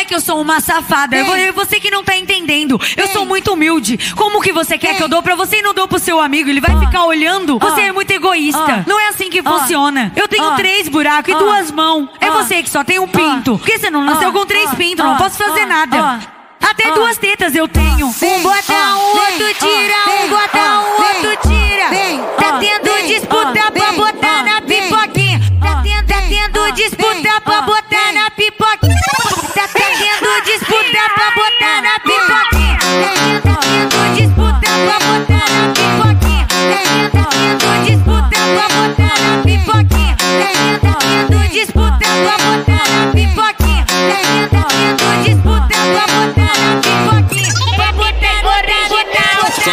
é que eu sou uma safada. É. você que não tá entendendo. Eu sou muito humilde. Como que você quer que eu dou pra você e não dou pro seu amigo? Ele vai ficar olhando. Você é muito egoísta. Não é assim que funciona. Eu tenho três buracos e duas mãos. É você que só tem um pinto. Por que você não nasceu com três pintos? Não posso fazer nada. Até duas tetas eu tenho. Um bota um, outro tira. um bota um, outro tira. Tá tendo disputa pra botar na pipoquinha. Tá tendo disputa pra botar na pipoquinha.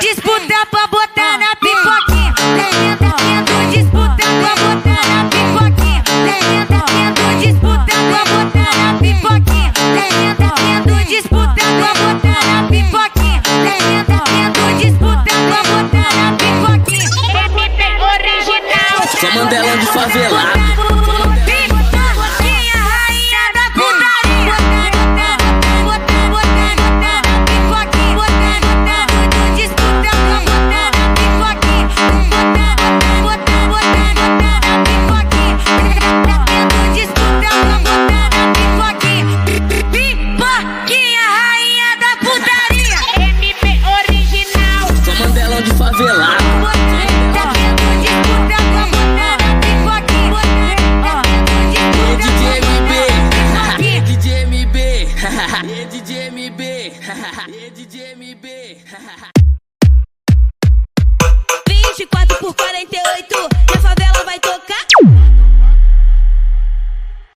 Disputa pra botar ah. na pipoca. favelado. DJ MB, DJ MB, 24 por 48